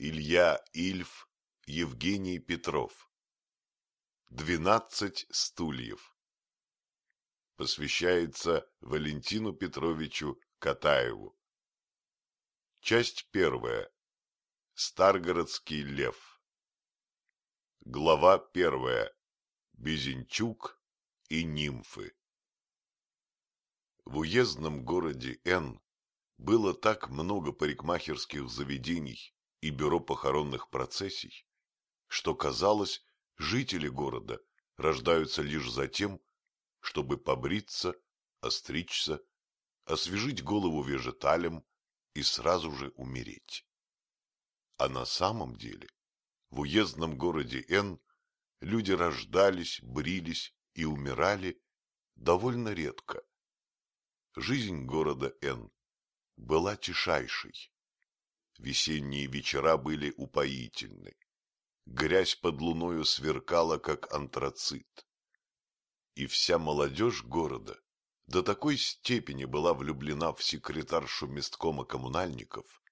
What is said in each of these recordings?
Илья Ильф, Евгений Петров. Двенадцать стульев. Посвящается Валентину Петровичу Катаеву. Часть первая. Старгородский лев. Глава первая. Безенчук и нимфы. В уездном городе Н было так много парикмахерских заведений и бюро похоронных процессий, что, казалось, жители города рождаются лишь за тем, чтобы побриться, остричься, освежить голову вежеталем и сразу же умереть. А на самом деле в уездном городе Н люди рождались, брились и умирали довольно редко. Жизнь города Н была тишайшей. Весенние вечера были упоительны. Грязь под луною сверкала, как антрацит. И вся молодежь города до такой степени была влюблена в секретаршу месткома коммунальников,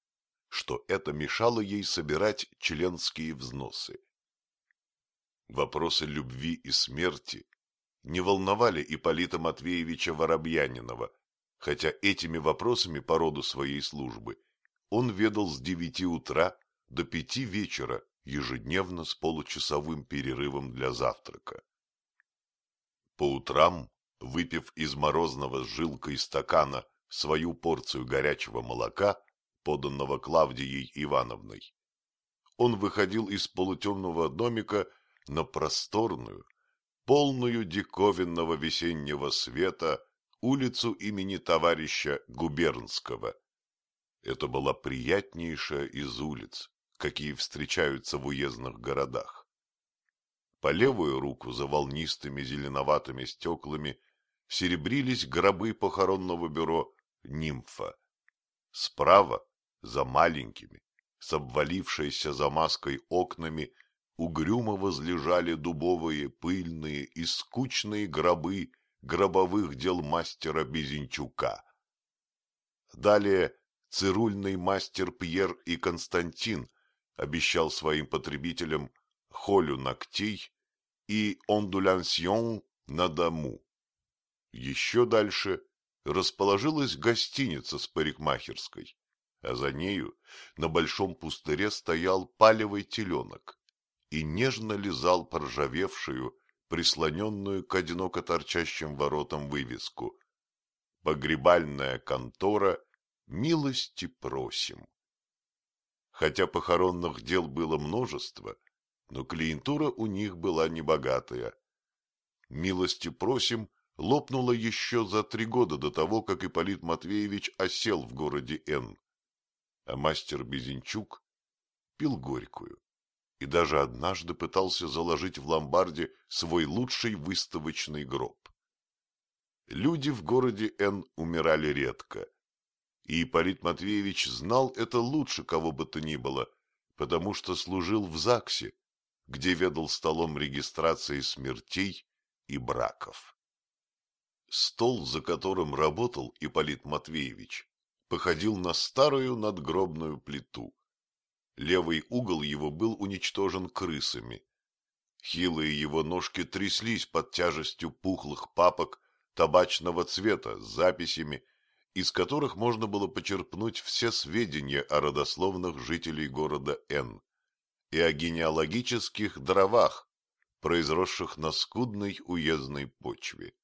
что это мешало ей собирать членские взносы. Вопросы любви и смерти не волновали Ипполита Матвеевича Воробьянинова, хотя этими вопросами по роду своей службы он ведал с девяти утра до пяти вечера ежедневно с получасовым перерывом для завтрака. По утрам, выпив из морозного с жилкой стакана свою порцию горячего молока, поданного Клавдией Ивановной, он выходил из полутемного домика на просторную, полную диковинного весеннего света улицу имени товарища Губернского. Это была приятнейшая из улиц, какие встречаются в уездных городах. По левую руку за волнистыми зеленоватыми стеклами серебрились гробы похоронного бюро «Нимфа». Справа, за маленькими, с обвалившейся замазкой окнами, угрюмо возлежали дубовые, пыльные и скучные гробы гробовых дел мастера Безенчука. Далее цирульный мастер Пьер и Константин обещал своим потребителям холю ногтей и ондулянсьон на дому. Еще дальше расположилась гостиница с парикмахерской, а за нею на большом пустыре стоял палевый теленок и нежно лизал поржавевшую, прислоненную к одиноко торчащим воротам вывеску «Погребальная контора, милости просим». Хотя похоронных дел было множество, но клиентура у них была небогатая. «Милости просим» лопнула еще за три года до того, как Ипполит Матвеевич осел в городе Н. А мастер Безенчук пил горькую и даже однажды пытался заложить в ломбарде свой лучший выставочный гроб. Люди в городе Н умирали редко, и Ипполит Матвеевич знал это лучше кого бы то ни было, потому что служил в ЗАГСе, где ведал столом регистрации смертей и браков. Стол, за которым работал Ипполит Матвеевич, походил на старую надгробную плиту, Левый угол его был уничтожен крысами. Хилые его ножки тряслись под тяжестью пухлых папок табачного цвета с записями, из которых можно было почерпнуть все сведения о родословных жителей города Н и о генеалогических дровах, произросших на скудной уездной почве.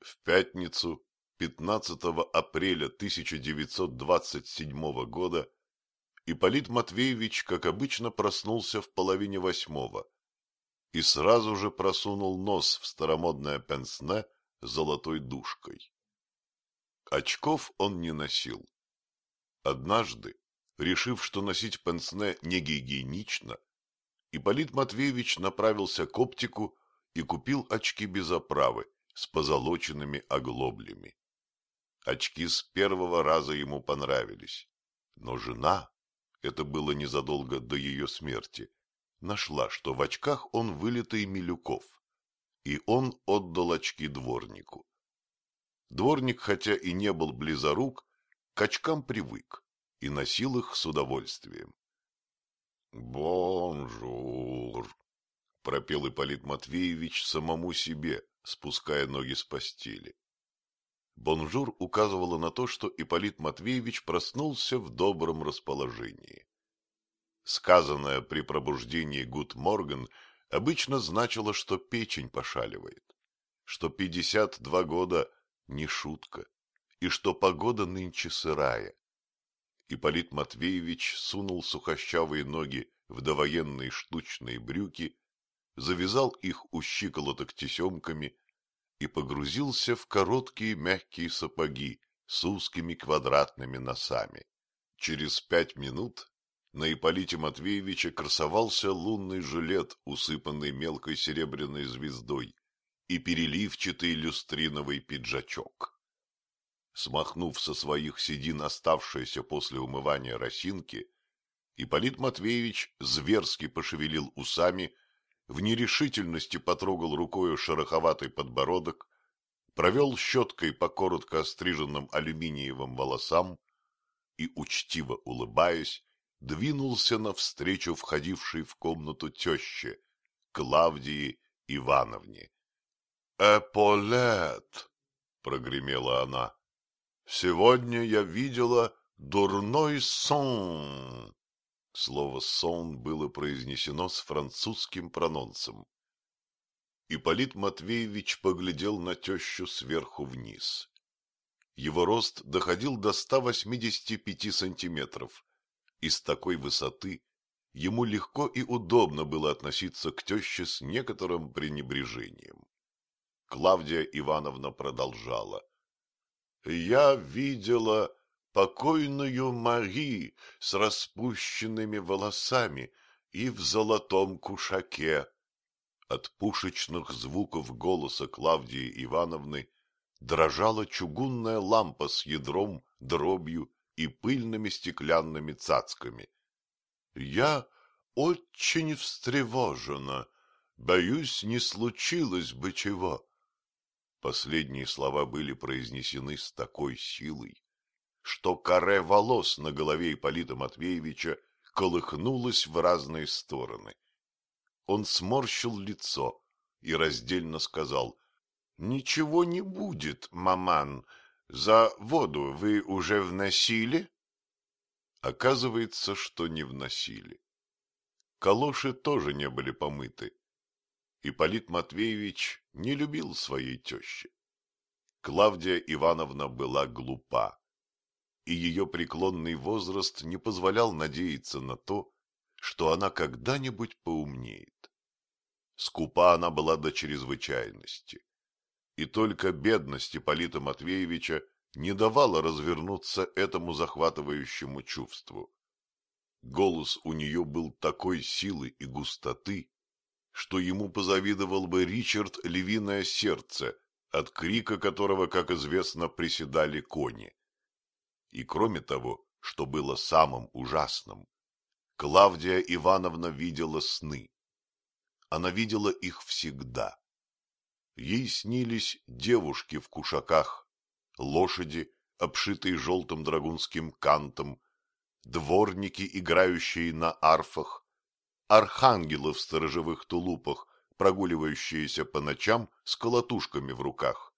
В пятницу, 15 апреля 1927 года, Ипполит Матвеевич, как обычно, проснулся в половине восьмого и сразу же просунул нос в старомодное пенсне с золотой дужкой. Очков он не носил. Однажды, решив, что носить пенсне не гигиенично, Ипполит Матвеевич направился к оптику и купил очки без оправы с позолоченными оглоблями. Очки с первого раза ему понравились, но жена это было незадолго до ее смерти, нашла, что в очках он вылитый Милюков, и он отдал очки дворнику. Дворник, хотя и не был близорук, к очкам привык и носил их с удовольствием. Bonjour, пропел Ипполит Матвеевич самому себе, спуская ноги с постели. Bonjour указывало на то, что Ипполит Матвеевич проснулся в добром расположении. Сказанное при пробуждении «Gut Morgen» обычно значило, что печень пошаливает, что пятьдесят два года – не шутка, и что погода нынче сырая. Ипполит Матвеевич сунул сухощавые ноги в довоенные штучные брюки, завязал их у щиколоток тесемками и погрузился в короткие мягкие сапоги с узкими квадратными носами. Через пять минут на Ипполите Матвеевича красовался лунный жилет, усыпанный мелкой серебряной звездой, и переливчатый люстриновый пиджачок. Смахнув со своих седин оставшиеся после умывания росинки, Ипполит Матвеевич зверски пошевелил усами в нерешительности потрогал рукою шероховатый подбородок, провел щеткой по коротко остриженным алюминиевым волосам и, учтиво улыбаясь, двинулся навстречу входившей в комнату теще, Клавдии Ивановне. — Эполет! — прогремела она. — Сегодня я видела дурной сон. Слово «сон» было произнесено с французским прононсом. Ипполит Матвеевич поглядел на тещу сверху вниз. Его рост доходил до 185 сантиметров, и с такой высоты ему легко и удобно было относиться к теще с некоторым пренебрежением. Клавдия Ивановна продолжала. — Я видела покойную Мари с распущенными волосами и в золотом кушаке. От пушечных звуков голоса Клавдии Ивановны дрожала чугунная лампа с ядром, дробью и пыльными стеклянными цацками. Я очень встревожена, боюсь, не случилось бы чего. Последние слова были произнесены с такой силой, что каре волос на голове Ипполита Матвеевича колыхнулось в разные стороны. Он сморщил лицо и раздельно сказал, — Ничего не будет, маман, за воду вы уже вносили? Оказывается, что не вносили. Калоши тоже не были помыты. Ипполит Матвеевич не любил своей тещи. Клавдия Ивановна была глупа и ее преклонный возраст не позволял надеяться на то, что она когда-нибудь поумнеет. Скупа она была до чрезвычайности, и только бедность Ипполита Матвеевича не давала развернуться этому захватывающему чувству. Голос у нее был такой силы и густоты, что ему позавидовал бы Ричард Львиное Сердце, от крика которого, как известно, приседали кони. И кроме того, что было самым ужасным, Клавдия Ивановна видела сны. Она видела их всегда. Ей снились девушки в кушаках, лошади, обшитые желтым драгунским кантом, дворники, играющие на арфах, архангелы в сторожевых тулупах, прогуливающиеся по ночам с колотушками в руках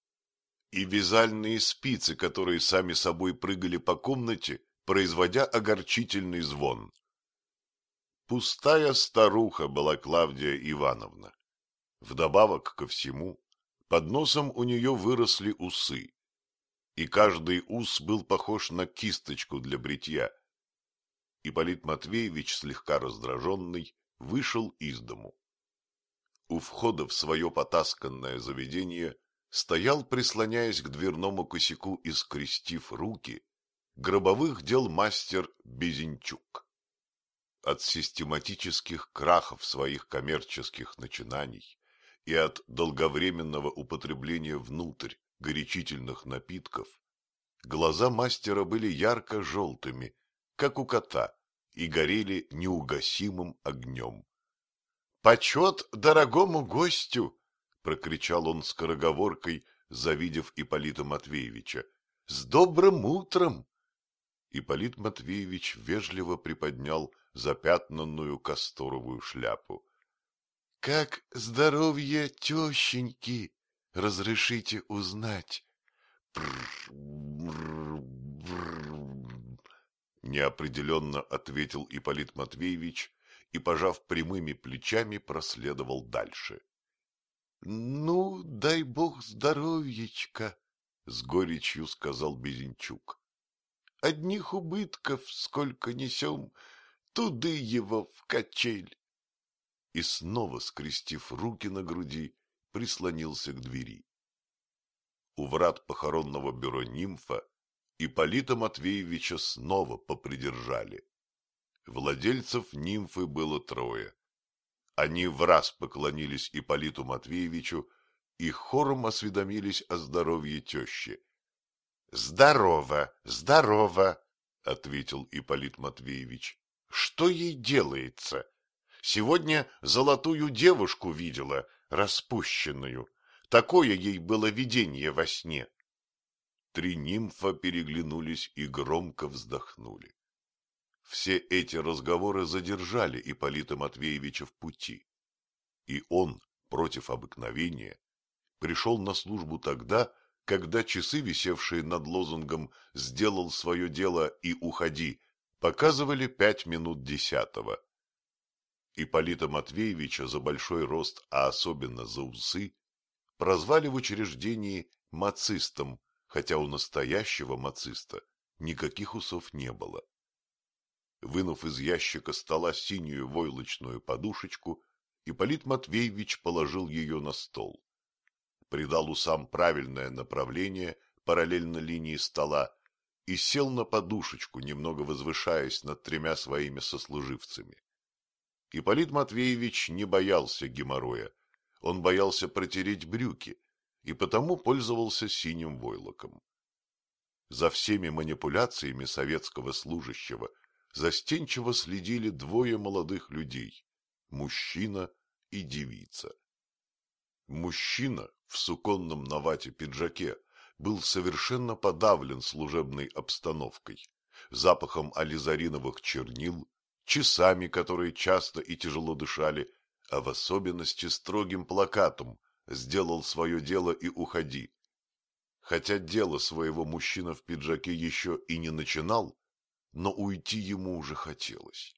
и вязальные спицы, которые сами собой прыгали по комнате, производя огорчительный звон. Пустая старуха была Клавдия Ивановна. Вдобавок ко всему, под носом у нее выросли усы, и каждый ус был похож на кисточку для бритья. Ипполит Матвеевич, слегка раздраженный, вышел из дому. У входа в свое потасканное заведение стоял, прислоняясь к дверному косяку и скрестив руки, гробовых дел мастер Безенчук. От систематических крахов своих коммерческих начинаний и от долговременного употребления внутрь горячительных напитков глаза мастера были ярко-желтыми, как у кота, и горели неугасимым огнем. — Почет дорогому гостю! — прокричал он скороговоркой, завидев Ипполита Матвеевича. — С добрым утром! Ипполит Матвеевич вежливо приподнял запятнанную касторовую шляпу. — Как здоровье тещеньки? Разрешите узнать? Неопределенно ответил Ипполит Матвеевич и, пожав прямыми плечами, проследовал дальше. — Ну, дай бог здоровьечка, — с горечью сказал Безенчук. — Одних убытков сколько несем, туды его в качель. И снова, скрестив руки на груди, прислонился к двери. У врат похоронного бюро «Нимфа» Ипполита Матвеевича снова попридержали. Владельцев «Нимфы» было трое. Они в раз поклонились Ипполиту Матвеевичу и хором осведомились о здоровье тещи. — Здорово, здорово, — ответил Ипполит Матвеевич. — Что ей делается? Сегодня золотую девушку видела, распущенную. Такое ей было видение во сне. Три нимфа переглянулись и громко вздохнули. Все эти разговоры задержали Ипполита Матвеевича в пути. И он, против обыкновения, пришел на службу тогда, когда часы, висевшие над лозунгом «Сделал свое дело и уходи», показывали пять минут десятого. Ипполита Матвеевича за большой рост, а особенно за усы, прозвали в учреждении мацистом, хотя у настоящего мациста никаких усов не было. Вынув из ящика стола синюю войлочную подушечку, Ипполит Матвеевич положил ее на стол. Придал усам правильное направление параллельно линии стола и сел на подушечку, немного возвышаясь над тремя своими сослуживцами. Ипполит Матвеевич не боялся геморроя, он боялся протереть брюки и потому пользовался синим войлоком. За всеми манипуляциями советского служащего застенчиво следили двое молодых людей – мужчина и девица. Мужчина в суконном на вате пиджаке был совершенно подавлен служебной обстановкой, запахом ализариновых чернил, часами, которые часто и тяжело дышали, а в особенности строгим плакатом «Сделал свое дело и уходи». Хотя дело своего мужчина в пиджаке еще и не начинал, но уйти ему уже хотелось.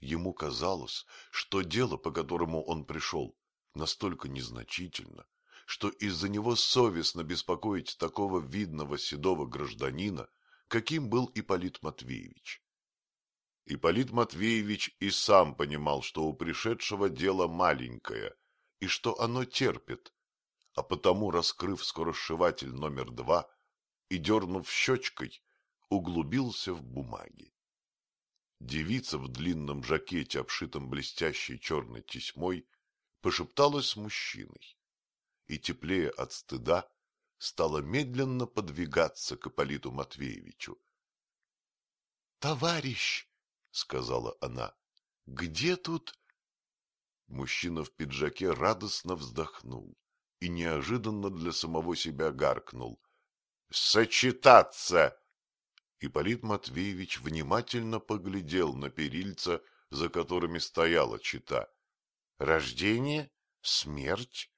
Ему казалось, что дело, по которому он пришел, настолько незначительно, что из-за него совестно беспокоить такого видного седого гражданина, каким был Ипполит Матвеевич. Ипполит Матвеевич и сам понимал, что у пришедшего дело маленькое, и что оно терпит, а потому, раскрыв скоросшиватель номер два и дернув щечкой, углубился в бумаги. Девица в длинном жакете, обшитом блестящей черной тесьмой, пошепталась с мужчиной и, теплее от стыда, стала медленно подвигаться к Ипполиту Матвеевичу. — Товарищ! — сказала она. — Где тут? Мужчина в пиджаке радостно вздохнул и неожиданно для самого себя гаркнул. — Сочетаться! Ипполит Матвеевич внимательно поглядел на перильца, за которыми стояла чита. — Рождение? Смерть?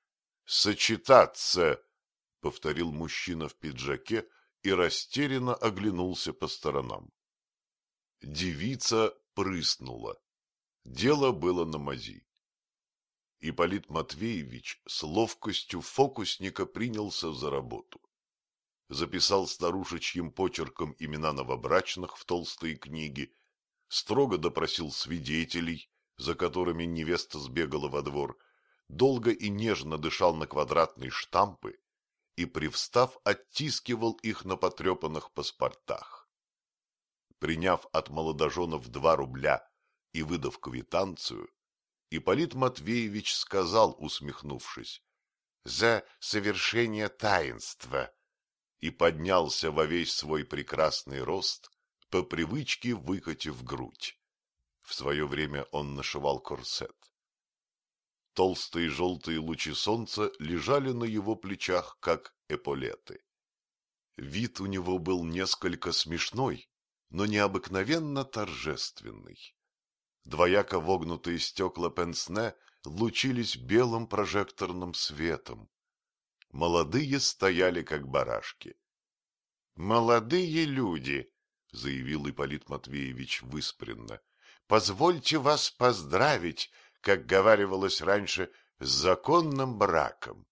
Сочетаться! — повторил мужчина в пиджаке и растерянно оглянулся по сторонам. Девица прыснула. Дело было на мази. Ипполит Матвеевич с ловкостью фокусника принялся за работу. Записал старушечьим почерком имена новобрачных в толстые книги, строго допросил свидетелей, за которыми невеста сбегала во двор, долго и нежно дышал на квадратные штампы и, привстав, оттискивал их на потрепанных паспортах приняв от молодоженов два рубля и выдав квитанцию, Ипполит Матвеевич сказал, усмехнувшись, «За совершение таинства!» и поднялся во весь свой прекрасный рост, по привычке выкатив грудь. В свое время он нашивал корсет. Толстые желтые лучи солнца лежали на его плечах, как эполеты. Вид у него был несколько смешной, но необыкновенно торжественный. Двояко вогнутые стекла пенсне лучились белым прожекторным светом. Молодые стояли, как барашки. — Молодые люди, — заявил Ипполит Матвеевич выспренно, — позвольте вас поздравить, как говаривалось раньше, с законным браком.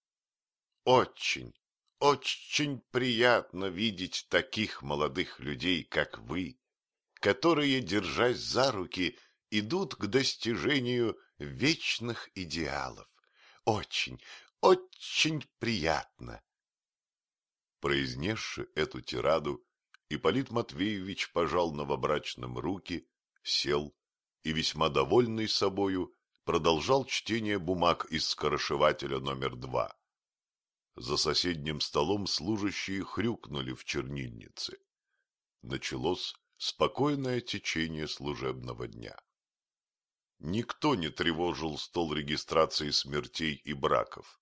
Очень, очень приятно видеть таких молодых людей, как вы, которые, держась за руки, идут к достижению вечных идеалов. Очень, очень приятно. Произнесши эту тираду, Ипполит Матвеевич пожал новобрачным руки, сел и, весьма довольный собою, продолжал чтение бумаг из скорошевателя номер два. За соседним столом служащие хрюкнули в чернильнице. Началось спокойное течение служебного дня. Никто не тревожил стол регистрации смертей и браков.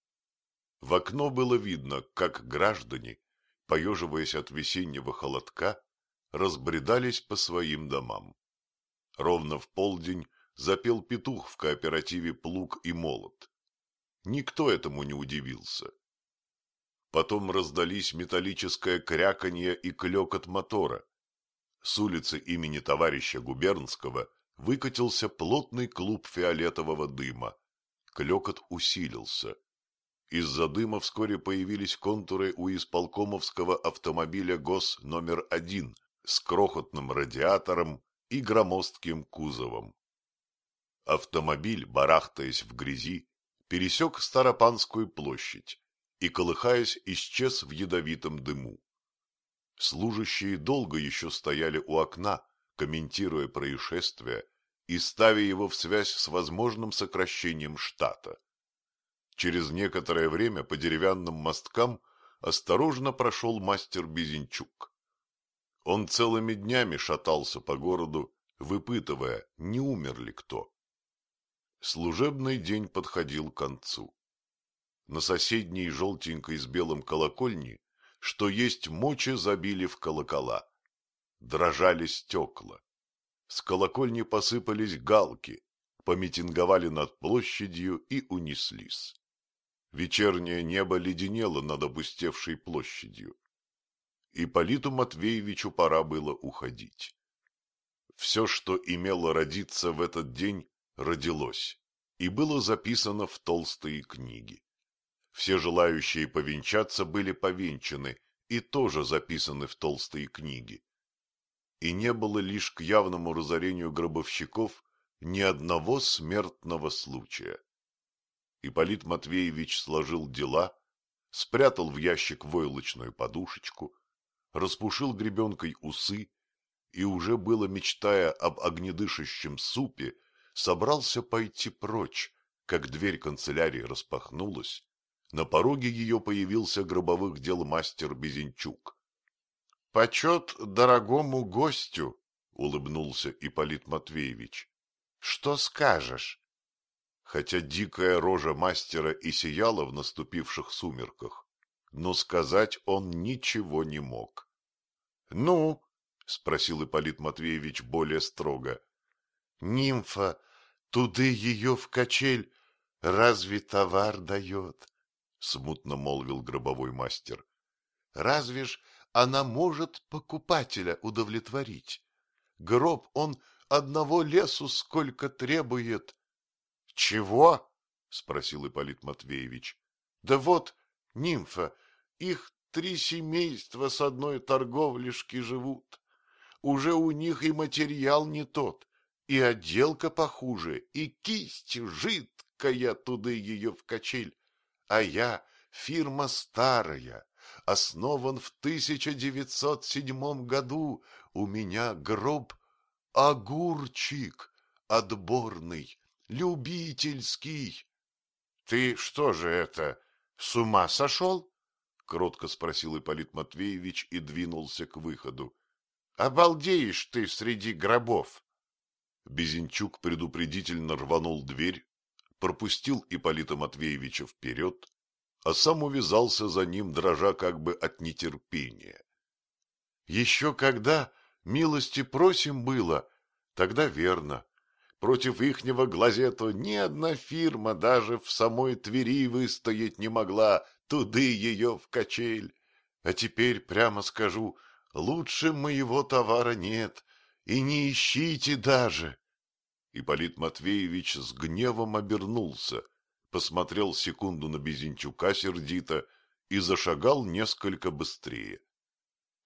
В окно было видно, как граждане, поеживаясь от весеннего холодка, разбредались по своим домам. Ровно в полдень запел петух в кооперативе «Плуг и молот». Никто этому не удивился. Потом раздались металлическое кряканье и клекот мотора. С улицы имени товарища Губернского выкатился плотный клуб фиолетового дыма. Клекот усилился. Из-за дыма вскоре появились контуры у исполкомовского автомобиля ГОС номер один с крохотным радиатором и громоздким кузовом. Автомобиль, барахтаясь в грязи, пересек Старопанскую площадь и, колыхаясь, исчез в ядовитом дыму. Служащие долго еще стояли у окна, комментируя происшествие и ставя его в связь с возможным сокращением штата. Через некоторое время по деревянным мосткам осторожно прошел мастер Безенчук. Он целыми днями шатался по городу, выпытывая, не умер ли кто. Служебный день подходил к концу. На соседней желтенькой с белым колокольне, что есть мочи, забили в колокола. Дрожали стекла. С колокольни посыпались галки, помитинговали над площадью и унеслись. Вечернее небо леденело над опустевшей площадью. И Политу Матвеевичу пора было уходить. Все, что имело родиться в этот день, родилось и было записано в толстые книги. Все желающие повенчаться были повенчаны и тоже записаны в толстые книги. И не было лишь к явному разорению гробовщиков ни одного смертного случая. Ипполит Матвеевич сложил дела, спрятал в ящик войлочную подушечку, распушил гребенкой усы и уже было, мечтая об огнедышащем супе, собрался пойти прочь, как дверь канцелярии распахнулась, на пороге ее появился гробовых дел мастер Безенчук. — Почет дорогому гостю, — улыбнулся Ипполит Матвеевич. — Что скажешь? хотя дикая рожа мастера и сияла в наступивших сумерках, но сказать он ничего не мог. — Ну? — спросил Ипполит Матвеевич более строго. — Нимфа, туды ее в качель, разве товар дает? — смутно молвил гробовой мастер. — Разве ж она может покупателя удовлетворить? Гроб он одного лесу сколько требует, чего? — спросил Ипполит Матвеевич. — Да вот, нимфа, их три семейства с одной торговлишки живут. Уже у них и материал не тот, и отделка похуже, и кисть жидкая туды ее в качель. А я фирма старая, основан в 1907 году. У меня гроб огурчик отборный, любительский. — Ты что же это, с ума сошел? — кротко спросил Ипполит Матвеевич и двинулся к выходу. — Обалдеешь ты среди гробов! Безенчук предупредительно рванул дверь, пропустил Ипполита Матвеевича вперед, а сам увязался за ним, дрожа как бы от нетерпения. — Еще когда Милости просим было, тогда верно. Против ихнего глазета ни одна фирма даже в самой Твери выстоять не могла, туды ее в качель. А теперь, прямо скажу, лучше моего товара нет, и не ищите даже. Ипполит Матвеевич с гневом обернулся, посмотрел секунду на Безенчука сердито и зашагал несколько быстрее.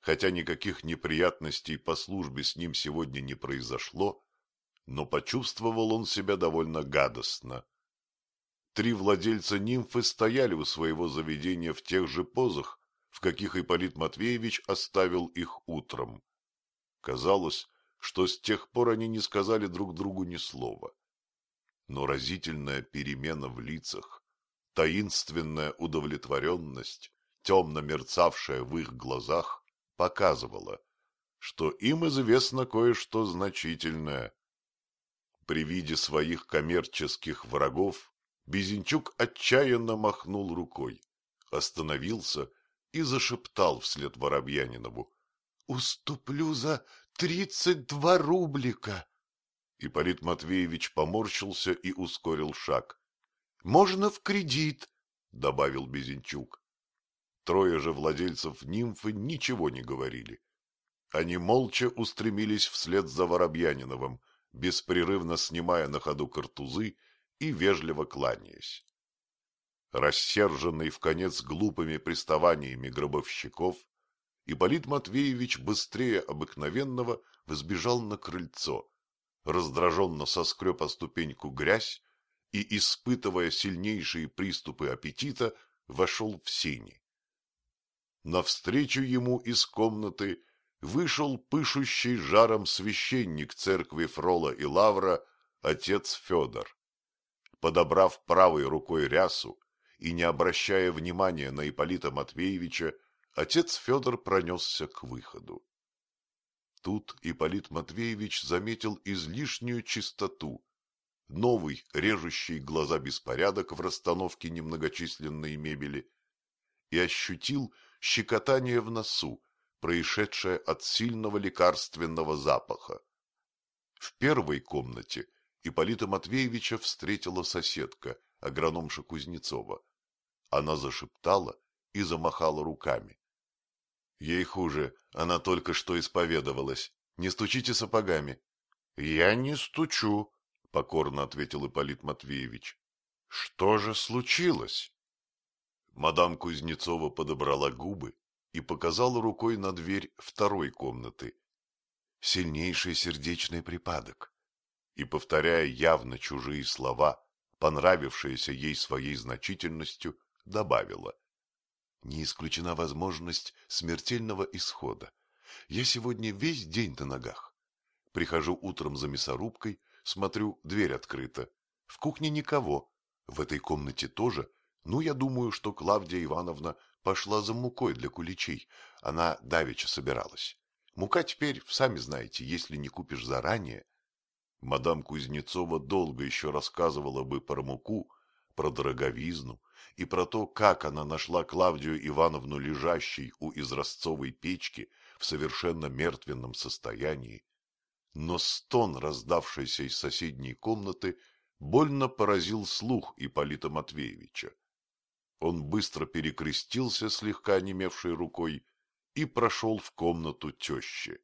Хотя никаких неприятностей по службе с ним сегодня не произошло, но почувствовал он себя довольно гадостно. Три владельца нимфы стояли у своего заведения в тех же позах, в каких Ипполит Матвеевич оставил их утром. Казалось, что с тех пор они не сказали друг другу ни слова. Но разительная перемена в лицах, таинственная удовлетворенность, темно мерцавшая в их глазах, показывала, что им известно кое-что значительное. При виде своих коммерческих врагов Безенчук отчаянно махнул рукой, остановился и зашептал вслед Воробьянинову. — Уступлю за тридцать два рублика. Ипполит Матвеевич поморщился и ускорил шаг. — Можно в кредит, — добавил Безенчук. Трое же владельцев нимфы ничего не говорили. Они молча устремились вслед за Воробьяниновым, беспрерывно снимая на ходу картузы и вежливо кланяясь. Рассерженный в конец глупыми приставаниями гробовщиков, Ипполит Матвеевич быстрее обыкновенного взбежал на крыльцо, раздраженно соскреб о ступеньку грязь и, испытывая сильнейшие приступы аппетита, вошел в сени. Навстречу ему из комнаты вышел пышущий жаром священник церкви Фрола и Лавра, отец Федор подобрав правой рукой рясу и не обращая внимания на Ипполита Матвеевича, отец Федор пронесся к выходу. Тут Ипполит Матвеевич заметил излишнюю чистоту, новый, режущий глаза беспорядок в расстановке немногочисленной мебели и ощутил щекотание в носу, происшедшее от сильного лекарственного запаха. В первой комнате Ипполита Матвеевича встретила соседка, агрономша Кузнецова. Она зашептала и замахала руками. — Ей хуже, она только что исповедовалась. Не стучите сапогами. — Я не стучу, — покорно ответил Ипполит Матвеевич. — Что же случилось? Мадам Кузнецова подобрала губы и показала рукой на дверь второй комнаты. Сильнейший сердечный припадок и, повторяя явно чужие слова, понравившиеся ей своей значительностью, добавила. Не исключена возможность смертельного исхода. Я сегодня весь день на ногах. Прихожу утром за мясорубкой, смотрю, дверь открыта. В кухне никого. В этой комнате тоже. Ну, я думаю, что Клавдия Ивановна пошла за мукой для куличей. Она давеча собиралась. Мука теперь, сами знаете, если не купишь заранее, Мадам Кузнецова долго еще рассказывала бы про муку, про дороговизну и про то, как она нашла Клавдию Ивановну лежащей у изразцовой печки в совершенно мертвенном состоянии. Но стон, раздавшийся из соседней комнаты, больно поразил слух Ипполита Матвеевича. Он быстро перекрестился слегка онемевшей рукой и прошел в комнату тещи.